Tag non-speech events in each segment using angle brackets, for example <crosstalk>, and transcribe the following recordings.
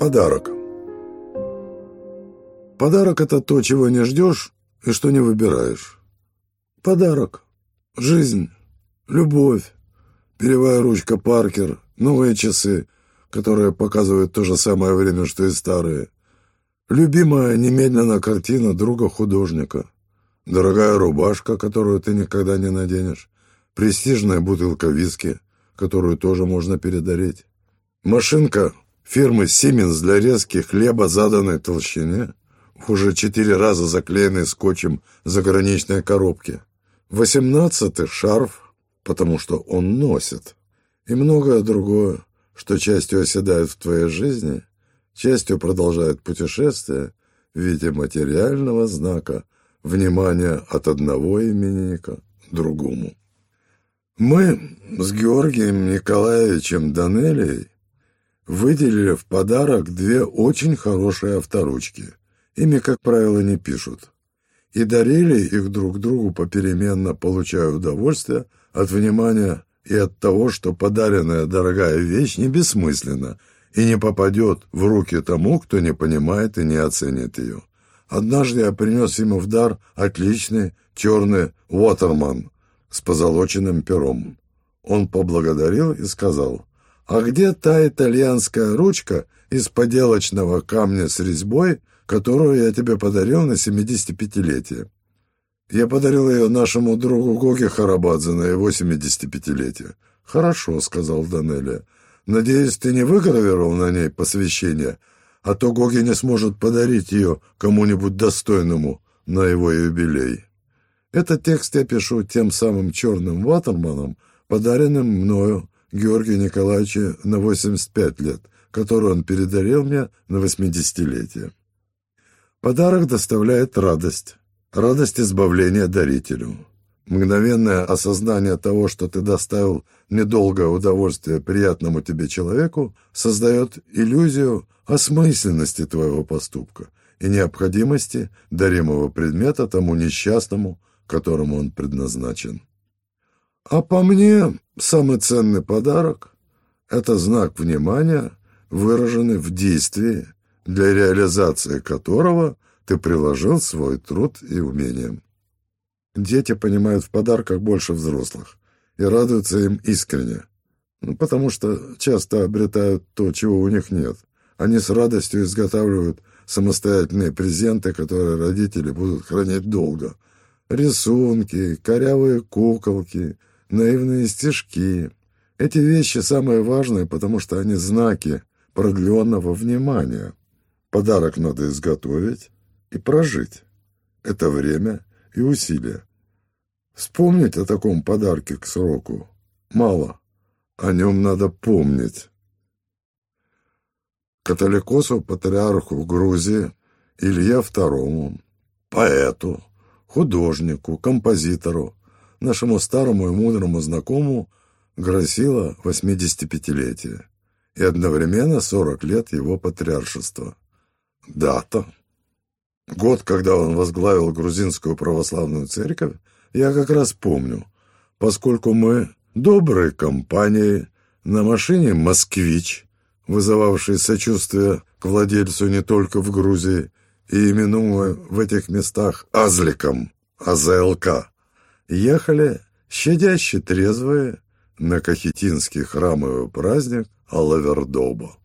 Подарок. Подарок – это то, чего не ждешь и что не выбираешь. Подарок. Жизнь. Любовь. Перевая ручка Паркер. Новые часы, которые показывают то же самое время, что и старые. Любимая немедленно картина друга художника. Дорогая рубашка, которую ты никогда не наденешь. Престижная бутылка виски, которую тоже можно передарить. Машинка фирмы «Сименс» для резки хлеба заданной толщине, уже четыре раза заклеенный скотчем заграничной коробки. Восемнадцатый шарф, потому что он носит. И многое другое, что частью оседает в твоей жизни, частью продолжает путешествие в виде материального знака внимания от одного именинника другому. Мы с Георгием Николаевичем Данелией выделили в подарок две очень хорошие авторучки. Ими, как правило, не пишут. И дарили их друг другу попеременно, получая удовольствие от внимания и от того, что подаренная дорогая вещь не бессмысленна и не попадет в руки тому, кто не понимает и не оценит ее. Однажды я принес ему в дар отличный черный «Уотерман» с позолоченным пером. Он поблагодарил и сказал, а где та итальянская ручка из поделочного камня с резьбой, которую я тебе подарил на 75-летие? Я подарил ее нашему другу Гоге Харабадзе на его 75-летие. «Хорошо», — сказал Данелия. «Надеюсь, ты не выгравировал на ней посвящение, а то Гоги не сможет подарить ее кому-нибудь достойному на его юбилей». Этот текст я пишу тем самым черным ватерманом, подаренным мною Георгию Николаевичу на 85 лет, который он передарил мне на 80-летие. Подарок доставляет радость, радость избавления дарителю. Мгновенное осознание того, что ты доставил недолгое удовольствие приятному тебе человеку, создает иллюзию осмысленности твоего поступка и необходимости даримого предмета тому несчастному, которому он предназначен. А по мне, самый ценный подарок – это знак внимания, выраженный в действии, для реализации которого ты приложил свой труд и умение. Дети понимают в подарках больше взрослых и радуются им искренне, ну, потому что часто обретают то, чего у них нет. Они с радостью изготавливают самостоятельные презенты, которые родители будут хранить долго. Рисунки, корявые куколки – наивные стишки. Эти вещи самые важные, потому что они знаки продленного внимания. Подарок надо изготовить и прожить. Это время и усилия. Вспомнить о таком подарке к сроку мало. О нем надо помнить. Католикосу патриарху Грузии Илья II, поэту, художнику, композитору, нашему старому и мудрому знакомому грозило 85-летие и одновременно 40 лет его патриаршества. Дата. Год, когда он возглавил грузинскую православную церковь, я как раз помню, поскольку мы доброй компанией на машине «Москвич», вызывавшей сочувствие к владельцу не только в Грузии и именуемой в этих местах Азликом, АЗЛК, ехали щадяще трезвые на Кахетинский храмовый праздник Алавердоба.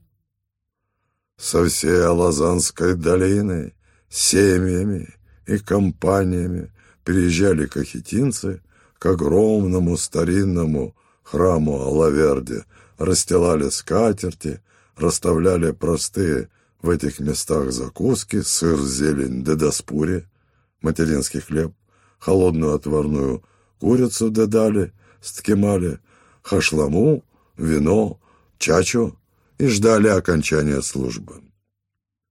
Со всей Алазанской долины семьями и компаниями приезжали кахетинцы к огромному старинному храму Алаверде, расстилали скатерти, расставляли простые в этих местах закуски, сыр, зелень, дедоспури, материнский хлеб, холодную отварную курицу дедали, сткемали, хашламу, вино, чачу и ждали окончания службы.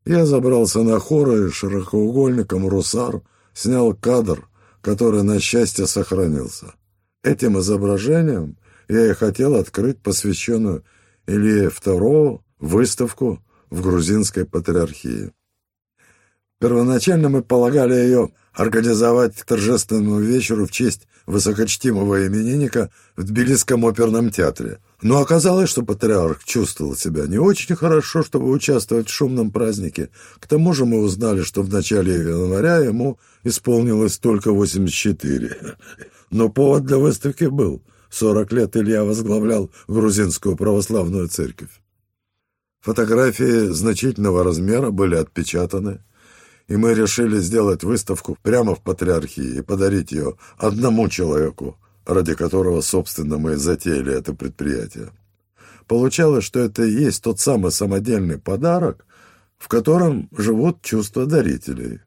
Я забрался на хоры и широкоугольником русар снял кадр, который, на счастье, сохранился. Этим изображением я и хотел открыть посвященную Илье II выставку в грузинской патриархии. Первоначально мы полагали ее организовать к торжественному вечеру в честь высокочтимого именинника в Тбилисском оперном театре. Но оказалось, что патриарх чувствовал себя не очень хорошо, чтобы участвовать в шумном празднике. К тому же мы узнали, что в начале января ему исполнилось только 84. Но повод для выставки был. 40 лет Илья возглавлял грузинскую православную церковь. Фотографии значительного размера были отпечатаны и мы решили сделать выставку прямо в Патриархии и подарить ее одному человеку, ради которого, собственно, мы затеяли это предприятие. Получалось, что это и есть тот самый самодельный подарок, в котором живут чувства дарителей.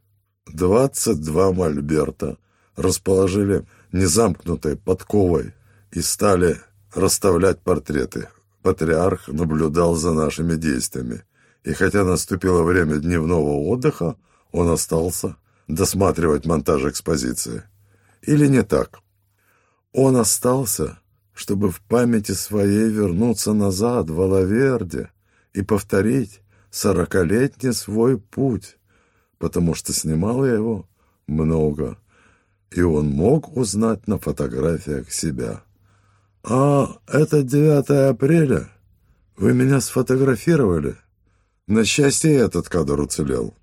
Двадцать два мольберта расположили незамкнутой подковой и стали расставлять портреты. Патриарх наблюдал за нашими действиями, и хотя наступило время дневного отдыха, он остался досматривать монтаж экспозиции. Или не так? Он остался, чтобы в памяти своей вернуться назад в Алаверде и повторить сорокалетний свой путь, потому что снимал я его много, и он мог узнать на фотографиях себя. «А это 9 апреля? Вы меня сфотографировали?» На счастье, этот кадр уцелел.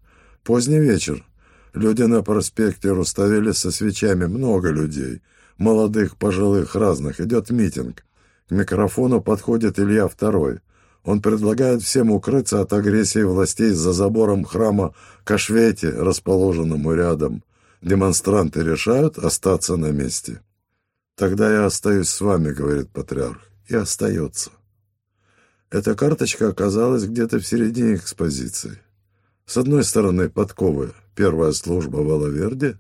Поздний вечер. Люди на проспекте расставили со свечами много людей. Молодых, пожилых, разных. Идет митинг. К микрофону подходит Илья Второй. Он предлагает всем укрыться от агрессии властей за забором храма Кашвети, расположенному рядом. Демонстранты решают остаться на месте. «Тогда я остаюсь с вами», — говорит патриарх, — и остается. Эта карточка оказалась где-то в середине экспозиции. С одной стороны подковы первая служба в Алаверде,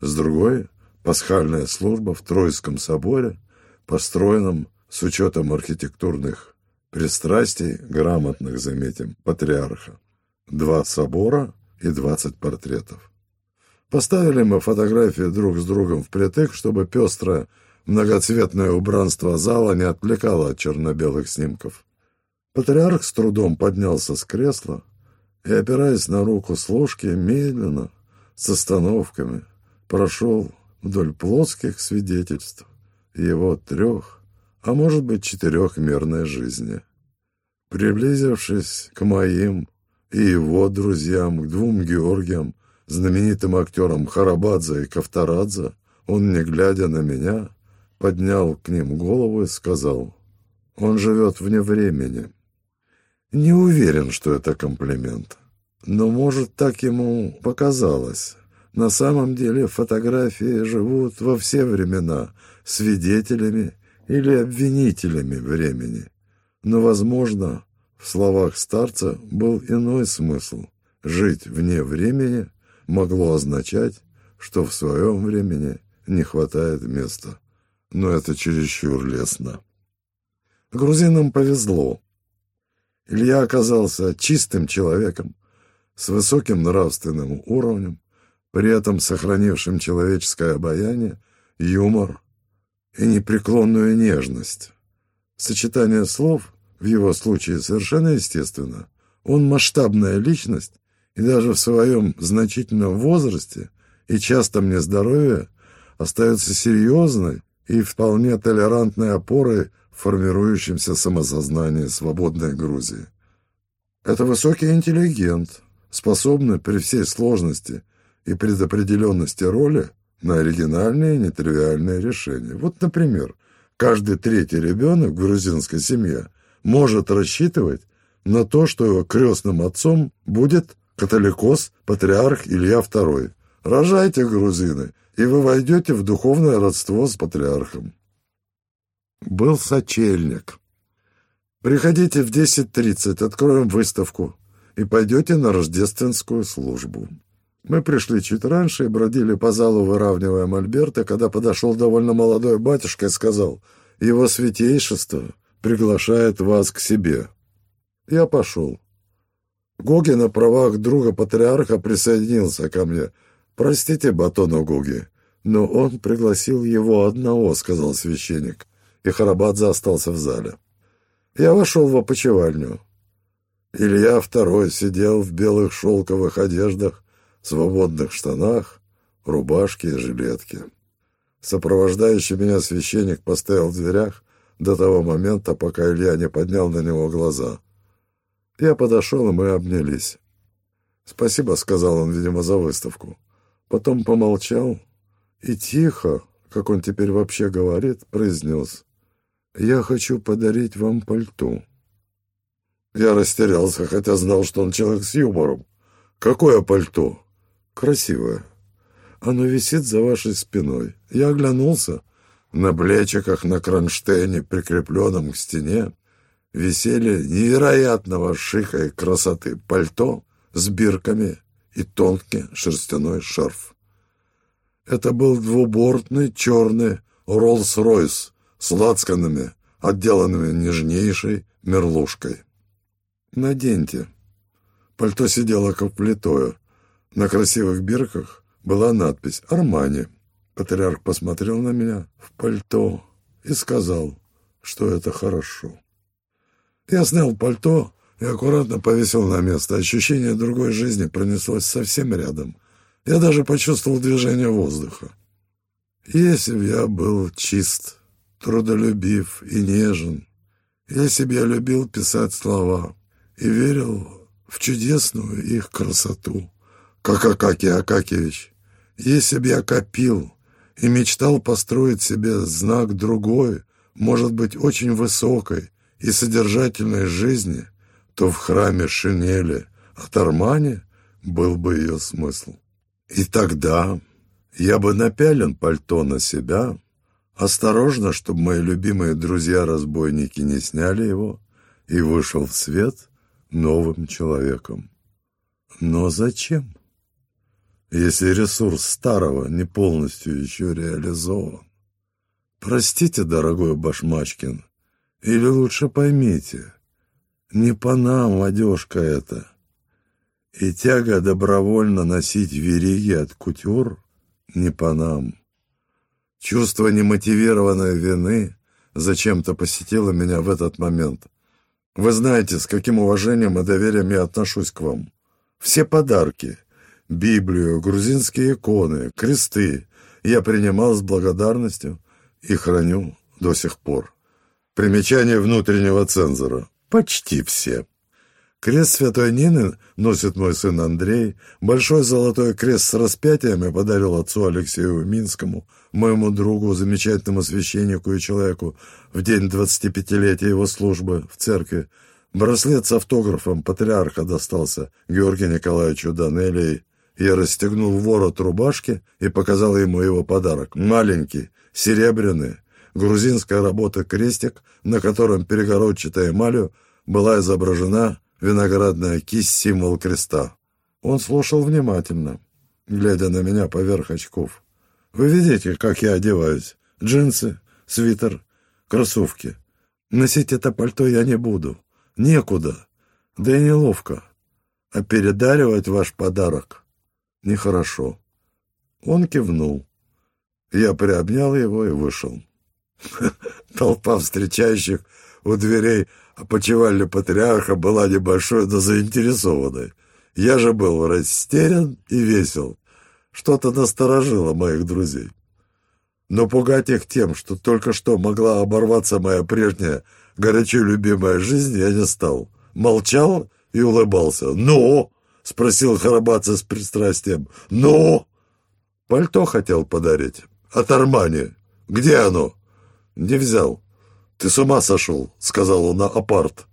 с другой – пасхальная служба в Троицком соборе, построенном с учетом архитектурных пристрастий, грамотных, заметим, патриарха. Два собора и двадцать портретов. Поставили мы фотографии друг с другом впритык, чтобы пестрое многоцветное убранство зала не отвлекало от черно-белых снимков. Патриарх с трудом поднялся с кресла, и, опираясь на руку с медленно, с остановками, прошел вдоль плотских свидетельств его трех, а может быть четырехмерной жизни. Приблизившись к моим и его друзьям, к двум Георгиям, знаменитым актерам Харабадзе и Кавторадзе, он, не глядя на меня, поднял к ним голову и сказал, «Он живет вне времени». Не уверен, что это комплимент. Но, может, так ему показалось. На самом деле фотографии живут во все времена свидетелями или обвинителями времени. Но, возможно, в словах старца был иной смысл. Жить вне времени могло означать, что в своем времени не хватает места. Но это чересчур лестно. Грузинам повезло. Илья оказался чистым человеком, с высоким нравственным уровнем, при этом сохранившим человеческое обаяние, юмор и непреклонную нежность. Сочетание слов в его случае совершенно естественно. Он масштабная личность, и даже в своем значительном возрасте и частом нездоровье остается серьезной и вполне толерантной опорой формирующемся самосознании свободной Грузии. Это высокий интеллигент, способный при всей сложности и предопределенности роли на оригинальные и нетривиальные решения. Вот, например, каждый третий ребенок в грузинской семье может рассчитывать на то, что его крестным отцом будет католикос, патриарх Илья II. Рожайте, грузины, и вы войдете в духовное родство с патриархом. Был сочельник. Приходите в 10.30, откроем выставку, и пойдете на рождественскую службу. Мы пришли чуть раньше и бродили по залу, выравнивая мольберты, когда подошел довольно молодой батюшка и сказал, «Его святейшество приглашает вас к себе». Я пошел. Гоги на правах друга патриарха присоединился ко мне. «Простите, Батону Гоги, но он пригласил его одного», — сказал священник и Харабадзе остался в зале. Я вошел в опочивальню. Илья второй сидел в белых шелковых одеждах, свободных штанах, рубашке и жилетке. Сопровождающий меня священник поставил в дверях до того момента, пока Илья не поднял на него глаза. Я подошел, и мы обнялись. «Спасибо», — сказал он, видимо, за выставку. Потом помолчал и тихо, как он теперь вообще говорит, произнес. «Я хочу подарить вам пальто». Я растерялся, хотя знал, что он человек с юмором. «Какое пальто?» «Красивое. Оно висит за вашей спиной». Я оглянулся. На плечиках на кронштейне, прикрепленном к стене, висели невероятного шика и красоты пальто с бирками и тонкий шерстяной шарф. Это был двубортный черный Роллс-Ройс с лацканами, отделанными нежнейшей мерлушкой. «Наденьте». Пальто сидело как плитое. На красивых бирках была надпись «Армани». Патриарх посмотрел на меня в пальто и сказал, что это хорошо. Я снял пальто и аккуратно повесил на место. Ощущение другой жизни пронеслось совсем рядом. Я даже почувствовал движение воздуха. Если б я был чист, трудолюбив и нежен, я любил писать слова и верил в чудесную их красоту, как Акакий Акакевич, я копил и мечтал построить себе знак другой, может быть, очень высокой и содержательной жизни, то в храме Шинели от Армани был бы ее смысл. И тогда я бы напялен пальто на себя, осторожно, чтобы мои любимые друзья-разбойники не сняли его, и вышел в свет новым человеком. Но зачем? если ресурс старого не полностью еще реализован. Простите, дорогой Башмачкин, или лучше поймите, не по нам одежка это. И тяга добровольно носить вериги от кутюр не по нам. Чувство немотивированной вины зачем-то посетило меня в этот момент. Вы знаете, с каким уважением и доверием я отношусь к вам. Все подарки — Библию, грузинские иконы, кресты я принимал с благодарностью и храню до сих пор. Примечание внутреннего цензора. Почти все. Крест Святой Нины носит мой сын Андрей. Большой золотой крест с распятиями подарил отцу Алексею Минскому, моему другу, замечательному священнику и человеку, в день 25-летия его службы в церкви. Браслет с автографом патриарха достался Георгию Николаевичу Данелии я расстегнул ворот рубашки и показал ему его подарок. Маленький, серебряный, грузинская работа крестик, на котором перегородчатой эмалью была изображена виноградная кисть символ креста. Он слушал внимательно, глядя на меня поверх очков. «Вы видите, как я одеваюсь? Джинсы, свитер, кроссовки. Носить это пальто я не буду. Некуда. Да и неловко. А передаривать ваш подарок нехорошо. Он кивнул. Я приобнял его и вышел. <laughs> Толпа встречающих у дверей опочивальни патриарха была небольшой, но заинтересованной. Я же был растерян и весел. Что-то насторожило моих друзей. Но пугать их тем, что только что могла оборваться моя прежняя горячо любимая жизнь, я не стал. Молчал и улыбался. «Ну!» — спросил Харабаца с пристрастием. «Ну?» «Пальто хотел подарить. От Армани. Где оно?» «Не взял». «Ты с ума сошел», — сказал он на апарт.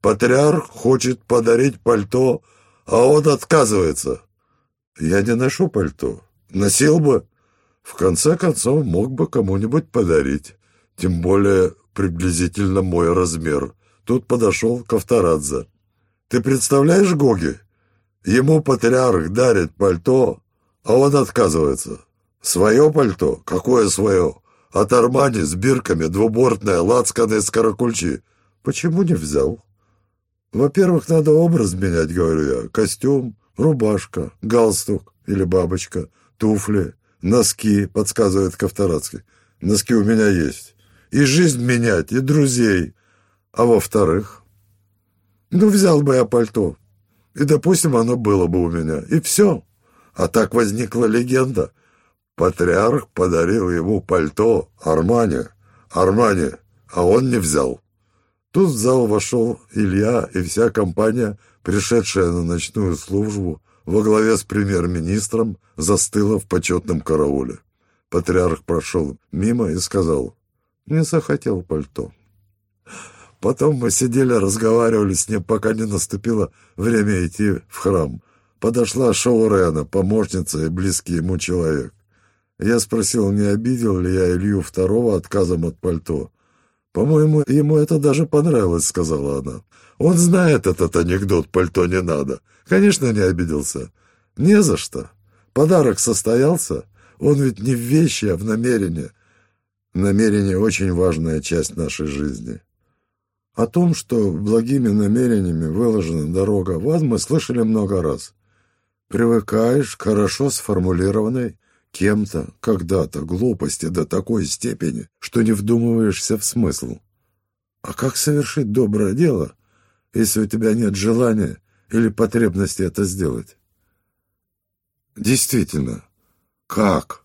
«Патриарх хочет подарить пальто, а он отказывается». «Я не ношу пальто. Носил бы. В конце концов, мог бы кому-нибудь подарить. Тем более приблизительно мой размер». Тут подошел Ковторадзе. «Ты представляешь, Гоги?» Ему патриарх дарит пальто, а он отказывается. Свое пальто? Какое свое? От Армани с бирками, двубортное, лацканы с каракульчи. Почему не взял? Во-первых, надо образ менять, говорю я. Костюм, рубашка, галстук или бабочка, туфли, носки, подсказывает Ковторацкий. Носки у меня есть. И жизнь менять, и друзей. А во-вторых, ну, взял бы я пальто, и, допустим, оно было бы у меня. И все. А так возникла легенда. Патриарх подарил ему пальто Армани, Армани, а он не взял. Тут в зал вошел Илья и вся компания, пришедшая на ночную службу, во главе с премьер-министром, застыла в почетном карауле. Патриарх прошел мимо и сказал, «Не захотел пальто». Потом мы сидели, разговаривали с ним, пока не наступило время идти в храм. Подошла Шоу Рена, помощница и близкий ему человек. Я спросил, не обидел ли я Илью Второго отказом от пальто. «По-моему, ему это даже понравилось», — сказала она. «Он знает этот анекдот, пальто не надо. Конечно, не обиделся. Не за что. Подарок состоялся. Он ведь не в вещи, а в намерении. Намерение — очень важная часть нашей жизни». О том, что благими намерениями выложена дорога в ад, мы слышали много раз. Привыкаешь к хорошо сформулированной кем-то, когда-то глупости до такой степени, что не вдумываешься в смысл. А как совершить доброе дело, если у тебя нет желания или потребности это сделать? Действительно, как?